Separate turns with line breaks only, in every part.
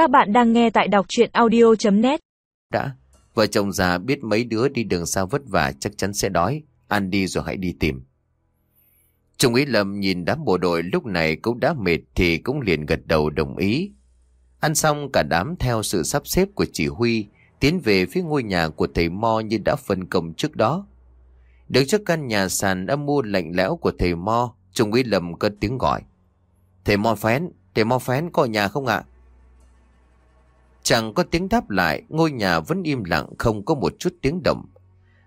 Các bạn đang nghe tại đọc chuyện audio.net
Đã, vợ chồng già biết mấy đứa đi đường xa vất vả chắc chắn sẽ đói. Ăn đi rồi hãy đi tìm. Trung ý lầm nhìn đám bộ đội lúc này cũng đã mệt thì cũng liền gật đầu đồng ý. Ăn xong cả đám theo sự sắp xếp của chỉ huy tiến về phía ngôi nhà của thầy Mo như đã phân công trước đó. Đứng trước căn nhà sàn âm mưu lạnh lẽo của thầy Mo, Trung ý lầm cất tiếng gọi. Thầy Mo Phén, thầy Mo Phén có nhà không ạ? Chẳng có tiếng đáp lại, ngôi nhà vẫn im lặng không có một chút tiếng động.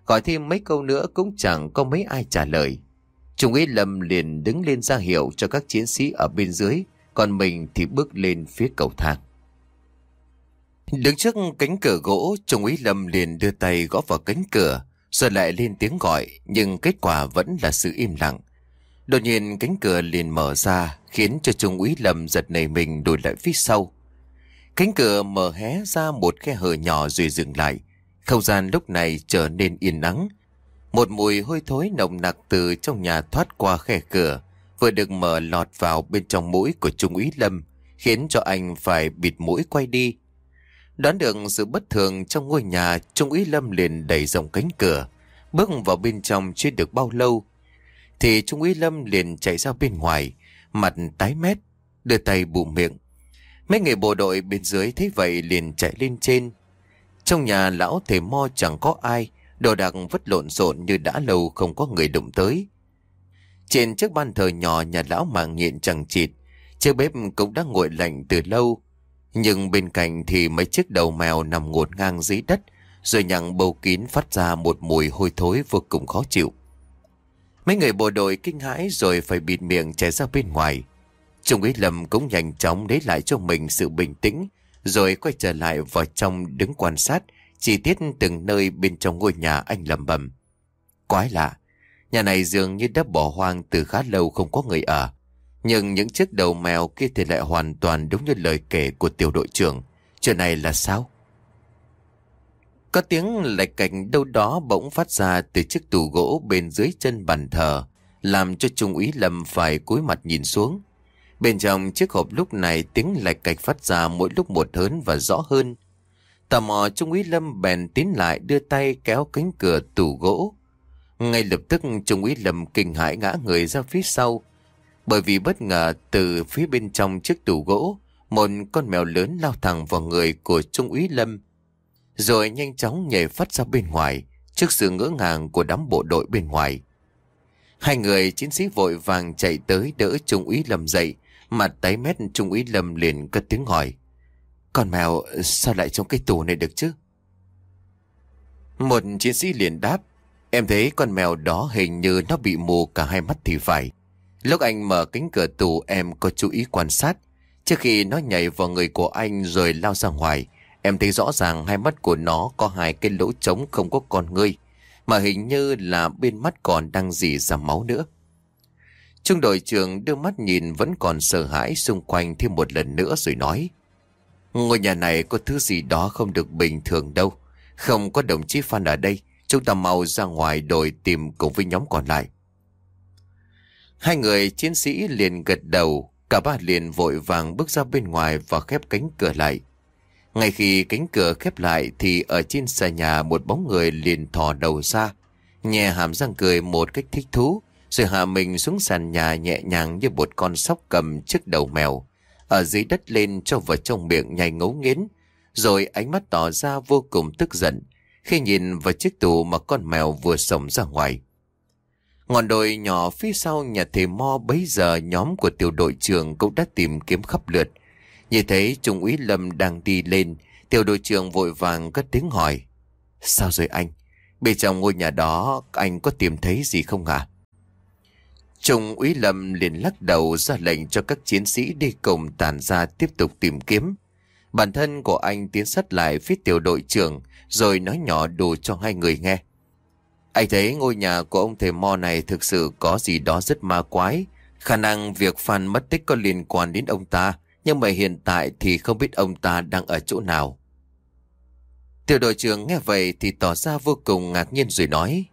Gọi thêm mấy câu nữa cũng chẳng có mấy ai trả lời. Trung úy Lâm liền đứng lên ra hiệu cho các chiến sĩ ở bên dưới, còn mình thì bước lên phía cầu thang. Đứng trước cánh cửa gỗ, Trung úy Lâm liền đưa tay gõ vào cánh cửa, rồi lại lên tiếng gọi, nhưng kết quả vẫn là sự im lặng. Đột nhiên cánh cửa liền mở ra, khiến cho Trung úy Lâm giật nảy mình đùi lại phía sau. Cánh cửa mở hé ra một khe hở nhỏ rồi dừng lại. Không gian lúc này trở nên yên nắng. Một mùi hôi thối nồng nặc từ trong nhà thoát qua khe cửa, vừa được mở lọt vào bên trong mũi của Trung úy Lâm, khiến cho anh phải bịt mũi quay đi. Đoán được sự bất thường trong ngôi nhà, Trung úy Lâm liền đẩy rộng cánh cửa, bước vào bên trong chưa được bao lâu, thì Trung úy Lâm liền chạy ra bên ngoài, mặt tái mét, đưa tay bụng miệng. Mấy người bộ đội bên dưới thấy vậy liền chạy lên trên. Trong nhà lão thầy mo chẳng có ai, đồ đạc vất lộn xộn như đã lâu không có người đụng tới. Trên chiếc ban thờ nhỏ nhà lão màng nhện chẳng chịt, chiếc bếp cũng đã nguội lạnh từ lâu. Nhưng bên cạnh thì mấy chiếc đầu mèo nằm ngột ngang dưới đất, rồi nhặng bầu kín phát ra một mùi hôi thối vô cùng khó chịu. Mấy người bộ đội kinh hãi rồi phải bịt miệng chạy ra bên ngoài. Trung úy Lâm cũng nhanh chóng lấy lại cho mình sự bình tĩnh, rồi quay trở lại vào trong đứng quan sát, chi tiết từng nơi bên trong ngôi nhà anh lầm bầm. Quái lạ, nhà này dường như đã bỏ hoang từ khá lâu không có người ở. Nhưng những chiếc đầu mèo kia thì lại hoàn toàn đúng như lời kể của tiểu đội trưởng. Chuyện này là sao? Có tiếng lạch cạnh đâu đó bỗng phát ra từ chiếc tủ gỗ bên dưới chân bàn thờ, làm cho Trung úy Lâm phải cúi mặt nhìn xuống. Bên trong chiếc hộp lúc này tiếng lạch cạch phát ra mỗi lúc một hớn và rõ hơn. Tò mò Trung úy Lâm bèn tiến lại đưa tay kéo cánh cửa tủ gỗ. Ngay lập tức Trung úy Lâm kinh hãi ngã người ra phía sau. Bởi vì bất ngờ từ phía bên trong chiếc tủ gỗ, một con mèo lớn lao thẳng vào người của Trung úy Lâm. Rồi nhanh chóng nhảy phát ra bên ngoài, trước sự ngỡ ngàng của đám bộ đội bên ngoài. Hai người chiến sĩ vội vàng chạy tới đỡ Trung úy Lâm dậy, Mặt tái mét Trung úy Lâm liền cất tiếng hỏi. Con mèo sao lại trong cái tù này được chứ? Một chiến sĩ liền đáp. Em thấy con mèo đó hình như nó bị mù cả hai mắt thì phải. Lúc anh mở cánh cửa tù em có chú ý quan sát. Trước khi nó nhảy vào người của anh rồi lao ra ngoài, em thấy rõ ràng hai mắt của nó có hai cái lỗ trống không có con ngươi. Mà hình như là bên mắt còn đang dì ra máu nữa. Trung đội trưởng đưa mắt nhìn vẫn còn sợ hãi xung quanh thêm một lần nữa rồi nói. Ngôi nhà này có thứ gì đó không được bình thường đâu. Không có đồng chí Phan ở đây. Chúng ta mau ra ngoài đội tìm cùng với nhóm còn lại. Hai người chiến sĩ liền gật đầu. Cả ba liền vội vàng bước ra bên ngoài và khép cánh cửa lại. Ngay khi cánh cửa khép lại thì ở trên xà nhà một bóng người liền thò đầu ra. Nhẹ hàm răng cười một cách thích thú rồi hạ mình xuống sàn nhà nhẹ nhàng như một con sóc cầm trước đầu mèo. Ở dưới đất lên cho vào trong miệng nhai ngấu nghiến. Rồi ánh mắt tỏ ra vô cùng tức giận khi nhìn vào chiếc tủ mà con mèo vừa sống ra ngoài. Ngọn đồi nhỏ phía sau nhà thầy Mo bấy giờ nhóm của tiểu đội trưởng cũng đã tìm kiếm khắp lượt. Nhìn thấy Trung úy Lâm đang đi lên, tiểu đội trưởng vội vàng cất tiếng hỏi. Sao rồi anh? Bên trong ngôi nhà đó anh có tìm thấy gì không hả? Trung úy Lâm liền lắc đầu ra lệnh cho các chiến sĩ đi cùng tàn ra tiếp tục tìm kiếm. Bản thân của anh tiến sát lại phía tiểu đội trưởng rồi nói nhỏ đủ cho hai người nghe. Anh thấy ngôi nhà của ông thầy Mo này thực sự có gì đó rất ma quái. Khả năng việc Phan mất tích có liên quan đến ông ta, nhưng mà hiện tại thì không biết ông ta đang ở chỗ nào. Tiểu đội trưởng nghe vậy thì tỏ ra vô cùng ngạc nhiên rồi nói.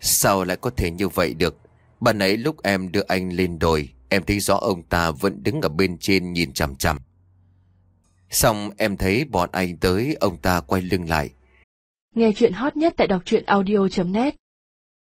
Sao lại có thể như vậy được? Bạn ấy lúc em đưa anh lên đồi, em thấy rõ ông ta vẫn đứng ở bên trên nhìn chằm chằm. Xong em thấy bọn anh tới, ông ta quay lưng lại.
Nghe chuyện hot nhất tại đọc truyện audio.net